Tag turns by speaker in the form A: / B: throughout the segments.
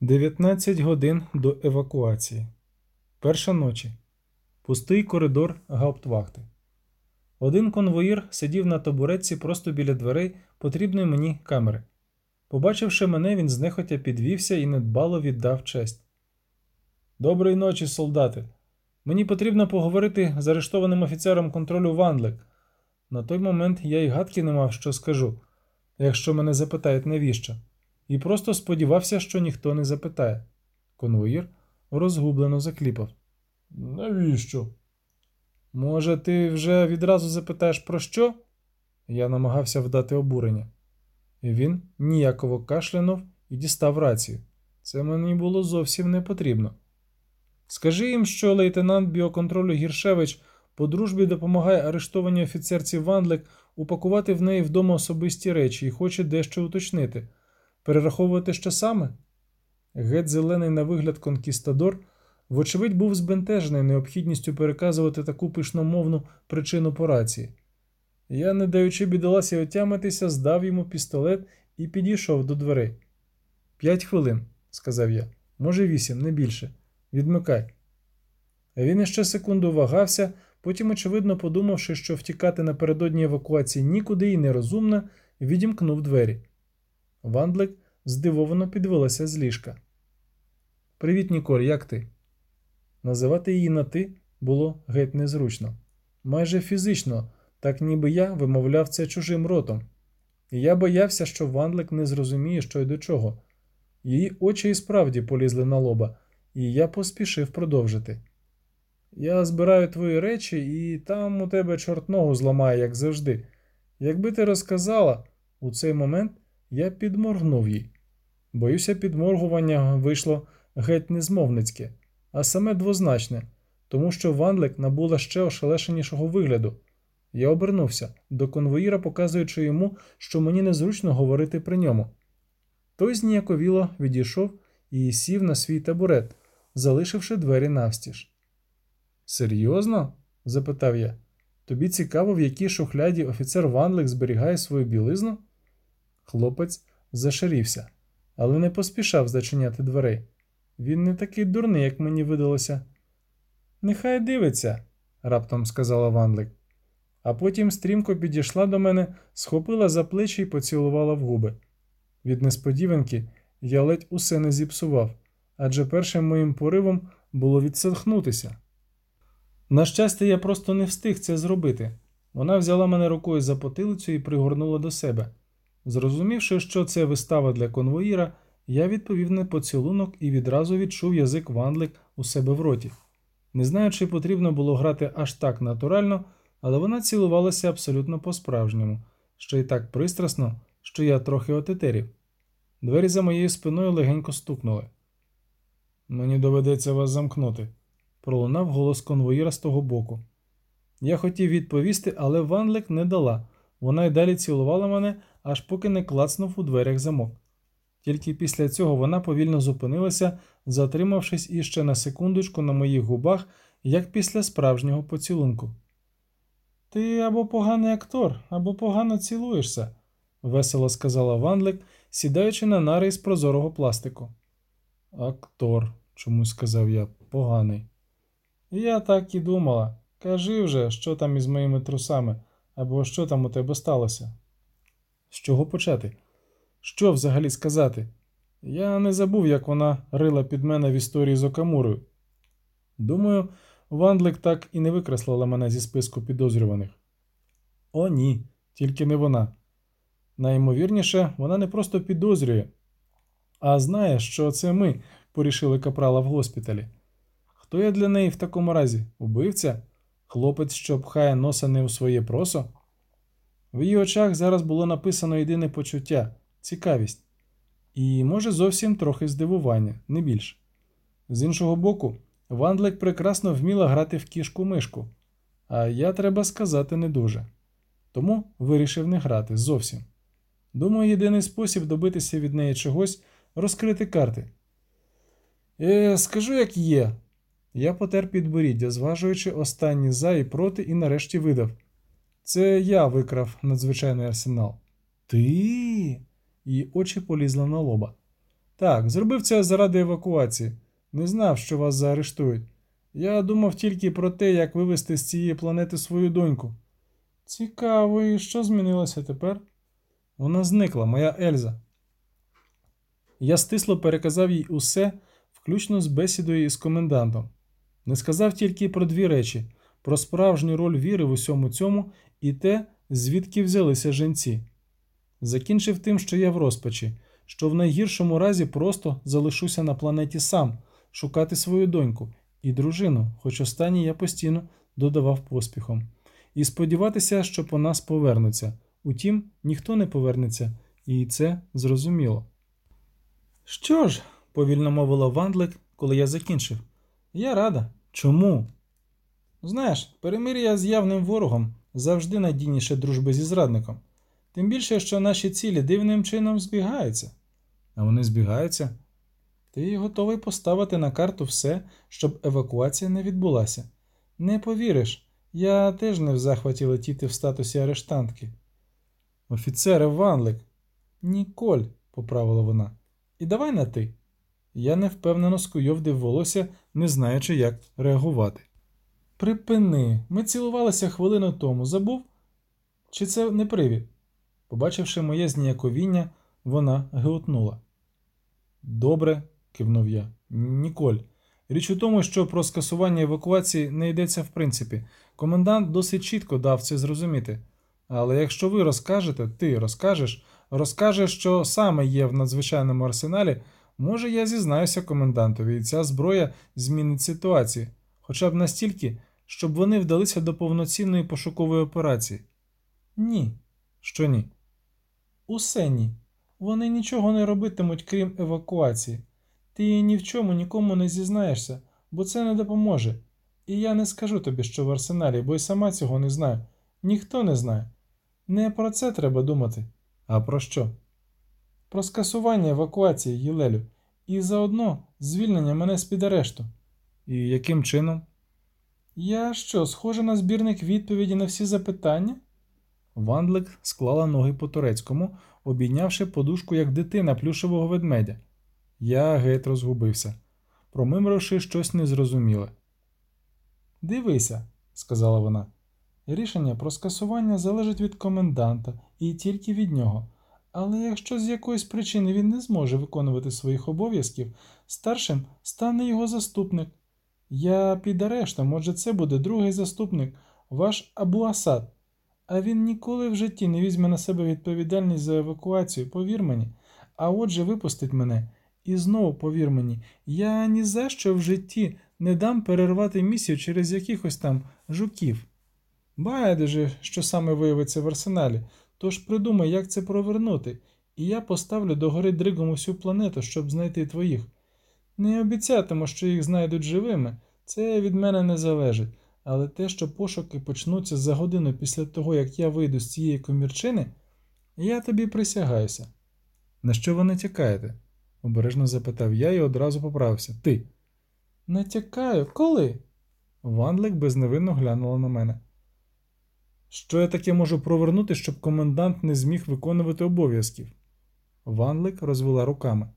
A: 19 годин до евакуації. Перша ночі. Пустий коридор гауптвахти. Один конвоїр сидів на табуретці просто біля дверей потрібної мені камери. Побачивши мене, він знехотя підвівся і недбало віддав честь. Доброї ночі, солдати. Мені потрібно поговорити з арештованим офіцером контролю Вандлик. На той момент я й гадки не мав, що скажу, якщо мене запитають навіщо, і просто сподівався, що ніхто не запитає. Конвоїр розгублено закліпав. Навіщо? Може, ти вже відразу запитаєш про що? Я намагався вдати обурення. І він ніяково кашлянув і дістав рацію. Це мені було зовсім не потрібно. Скажи їм, що лейтенант біоконтролю Гіршевич по дружбі допомагає арештованій офіцерці Вандлик упакувати в неї вдома особисті речі і хоче дещо уточнити. Перераховувати що саме? Геть зелений на вигляд конкістадор, вочевидь, був збентежений необхідністю переказувати таку пишномовну причину по рації. Я, не даючи бідоласі отямитися, здав йому пістолет і підійшов до дверей. П'ять хвилин, сказав я, може вісім, не більше. Відмикай. Він іще секунду вагався, потім, очевидно, подумавши, що втікати напередодні евакуації нікуди і нерозумно, відімкнув двері. Вандлик здивовано підвелася з ліжка. Привіт, Ніколь, як ти? Називати її на ти було геть незручно. Майже фізично, так ніби я вимовляв це чужим ротом. І я боявся, що Вандлик не зрозуміє, що й до чого. Її очі і справді полізли на лоба, і я поспішив продовжити. Я збираю твої речі, і там у тебе чорт ногу зламає, як завжди. Якби ти розказала, у цей момент я підморгнув їй. Боюся, підморгування вийшло геть незмовницьке, а саме двозначне, тому що Ванлик набула ще ошелешенішого вигляду. Я обернувся до конвоїра, показуючи йому, що мені незручно говорити при ньому. Той зніяковіло відійшов і сів на свій табурет, залишивши двері навстіж. Серйозно? запитав я. Тобі цікаво, в якій шухляді офіцер Ванлик зберігає свою білизну? Хлопець зашарівся, але не поспішав зачиняти дверей. Він не такий дурний, як мені видалося. Нехай дивиться, раптом сказала Ванлик. А потім стрімко підійшла до мене, схопила за плечі і поцілувала в губи. Від несподіванки я ледь усе не зіпсував, адже першим моїм поривом було відсахнутися. На щастя, я просто не встиг це зробити. Вона взяла мене рукою за потилицю і пригорнула до себе. Зрозумівши, що це вистава для конвоїра, я відповів на поцілунок і відразу відчув язик вандлик у себе в роті. Не знаю, чи потрібно було грати аж так натурально, але вона цілувалася абсолютно по-справжньому, що й так пристрасно, що я трохи отетерів. Двері за моєю спиною легенько стукнули. Мені доведеться вас замкнути, пролунав голос конвоїра з того боку. Я хотів відповісти, але Ванлик не дала. Вона й далі цілувала мене, аж поки не клацнув у дверях замок. Тільки після цього вона повільно зупинилася, затримавшись іще на секундочку на моїх губах, як після справжнього поцілунку. Ти або поганий актор, або погано цілуєшся, весело сказала Ванлик, сідаючи на нари з прозорого пластику. Актор, чомусь сказав я, поганий. Я так і думала. Кажи вже, що там із моїми трусами, або що там у тебе сталося. З чого почати? Що взагалі сказати? Я не забув, як вона рила під мене в історії з Окамурою. Думаю, Вандлик так і не викреслила мене зі списку підозрюваних. О, ні, тільки не вона. Найімовірніше, вона не просто підозрює, а знає, що це ми порішили капрала в госпіталі. Хто я для неї в такому разі? Убивця? Хлопець, що пхає носа не у своє просо? В її очах зараз було написано єдине почуття цікавість, і, може, зовсім трохи здивування, не більше. З іншого боку, Вандлик прекрасно вміла грати в кішку мишку, а я, треба сказати, не дуже. Тому вирішив не грати зовсім. Думаю, єдиний спосіб добитися від неї чогось розкрити карти. Е, Скажу, як є. Я потер підборіддя, зважуючи останні за і проти, і нарешті видав. Це я викрав надзвичайний арсенал. Ти? Її очі полізли на лоба. Так, зробив це заради евакуації. Не знав, що вас заарештують. Я думав тільки про те, як вивезти з цієї планети свою доньку. Цікаво, і що змінилося тепер? Вона зникла, моя Ельза. Я стисло переказав їй усе, включно з бесідою із комендантом. Не сказав тільки про дві речі: про справжню роль віри в усьому цьому і те, звідки взялися жінці. Закінчив тим, що я в розпачі, що в найгіршому разі просто залишуся на планеті сам, шукати свою доньку і дружину, хоч останній я постійно додавав поспіхом, і сподіватися, що по нас повернуться. Утім, ніхто не повернеться, і це зрозуміло. Що ж, повільно мовила Вандлик, коли я закінчив. Я рада. Чому? Знаєш, перемир'я з явним ворогом завжди надійніше дружби зі зрадником. Тим більше, що наші цілі дивним чином збігаються. А вони збігаються? Ти готовий поставити на карту все, щоб евакуація не відбулася. Не повіриш, я теж не в захваті летіти в статусі арештантки. Офіцере Ванлик. Ніколь, поправила вона. І давай на ти. Я невпевнено скуйовдив волосся, не знаючи, як реагувати. Припини, ми цілувалися хвилину тому, забув? Чи це не привід? Побачивши моє зніяковіння, вона геотнула. Добре, кивнув я. Ніколь. Річ у тому, що про скасування евакуації не йдеться в принципі. Комендант досить чітко дав це зрозуміти. Але якщо ви розкажете, ти розкажеш, розкажеш, що саме є в надзвичайному арсеналі, може я зізнаюся комендантові, і ця зброя змінить ситуацію, хоча б настільки, щоб вони вдалися до повноцінної пошукової операції. Ні. Що ні? Усе ні. Вони нічого не робитимуть, крім евакуації. Ти ні в чому нікому не зізнаєшся, бо це не допоможе. І я не скажу тобі, що в арсеналі, бо й сама цього не знаю. Ніхто не знає. Не про це треба думати. А про що? Про скасування евакуації, Єлелю, і заодно звільнення мене з під арешту. І яким чином? Я що, схожа на збірник відповіді на всі запитання? Вандлик склала ноги по турецькому, обійнявши подушку, як дитина плюшевого ведмедя. Я геть розгубився, промимривши щось незрозуміле. Дивися, сказала вона. Рішення про скасування залежить від коменданта і тільки від нього. Але якщо з якоїсь причини він не зможе виконувати своїх обов'язків, старшим стане його заступник. Я під арештом, отже, це буде другий заступник, ваш Абу Асад. А він ніколи в житті не візьме на себе відповідальність за евакуацію, повір мені, а отже, випустить мене. І знову повір мені, я ні за що в житті не дам перервати місію через якихось там жуків. Байдуже, що саме виявиться в арсеналі, тож придумай, як це провернути, і я поставлю догори дригом усю планету, щоб знайти твоїх. Не обіцятиму, що їх знайдуть живими, це від мене не залежить, але те, що пошуки почнуться за годину після того, як я вийду з цієї комірчини, я тобі присягаюся. На що ви натякаєте? обережно запитав я і одразу поправився. Ти. Натякаю, коли? Ванлик безневинно глянула на мене. Що я таке можу провернути, щоб комендант не зміг виконувати обов'язків? Ванлик розвела руками.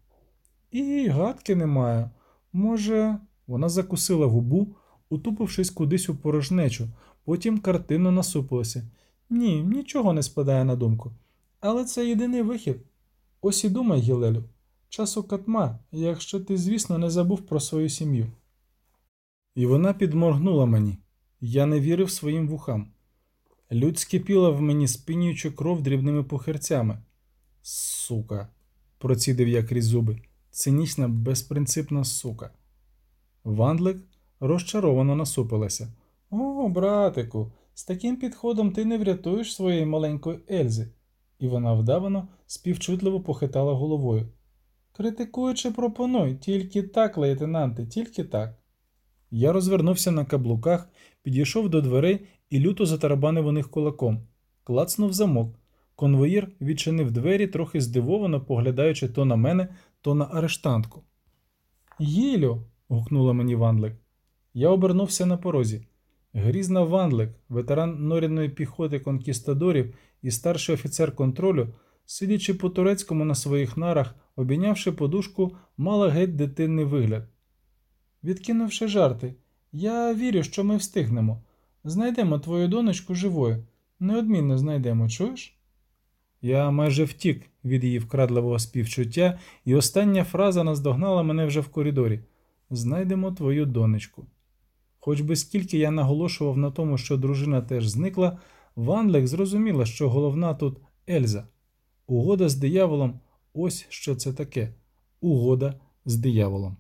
A: І гадки не маю. Може, вона закусила губу, утупившись кудись у порожнечу, потім картинно насупилася. Ні, нічого не спадає на думку. Але це єдиний вихід. Ось і думай, Гілелю, часу катма, якщо ти, звісно, не забув про свою сім'ю. І вона підморгнула мені. Я не вірив своїм вухам. Людь скипіла в мені, спинюючи кров дрібними похерцями. Сука, процідив я крізь зуби. Цинічна, безпринципна сука. Вандлик розчаровано насупилася. О, братику, з таким підходом ти не врятуєш своєї маленької Ельзи. І вона вдавано, співчутливо похитала головою. Критикуючи, пропонуй, тільки так, лейтенанте, тільки так. Я розвернувся на каблуках, підійшов до дверей і люто затарабанив у них кулаком. Клацнув замок. Конвоїр відчинив двері, трохи здивовано поглядаючи то на мене, то на арештантку. Їлю. гукнула мені Вандлик. Я обернувся на порозі. Грізна Вандлик, ветеран норяної піхоти конкістадорів і старший офіцер контролю, сидячи по турецькому на своїх нарах, обійнявши подушку, мала геть дитинний вигляд. Відкинувши жарти, я вірю, що ми встигнемо. Знайдемо твою донечку живою. Неодмінно знайдемо, чуєш? Я майже втік від її вкрадливого співчуття, і остання фраза наздогнала мене вже в коридорі знайдемо твою донечку. Хоч би скільки я наголошував на тому, що дружина теж зникла, Ванлек зрозуміла, що головна тут Ельза. Угода з дияволом ось що це таке угода з дияволом.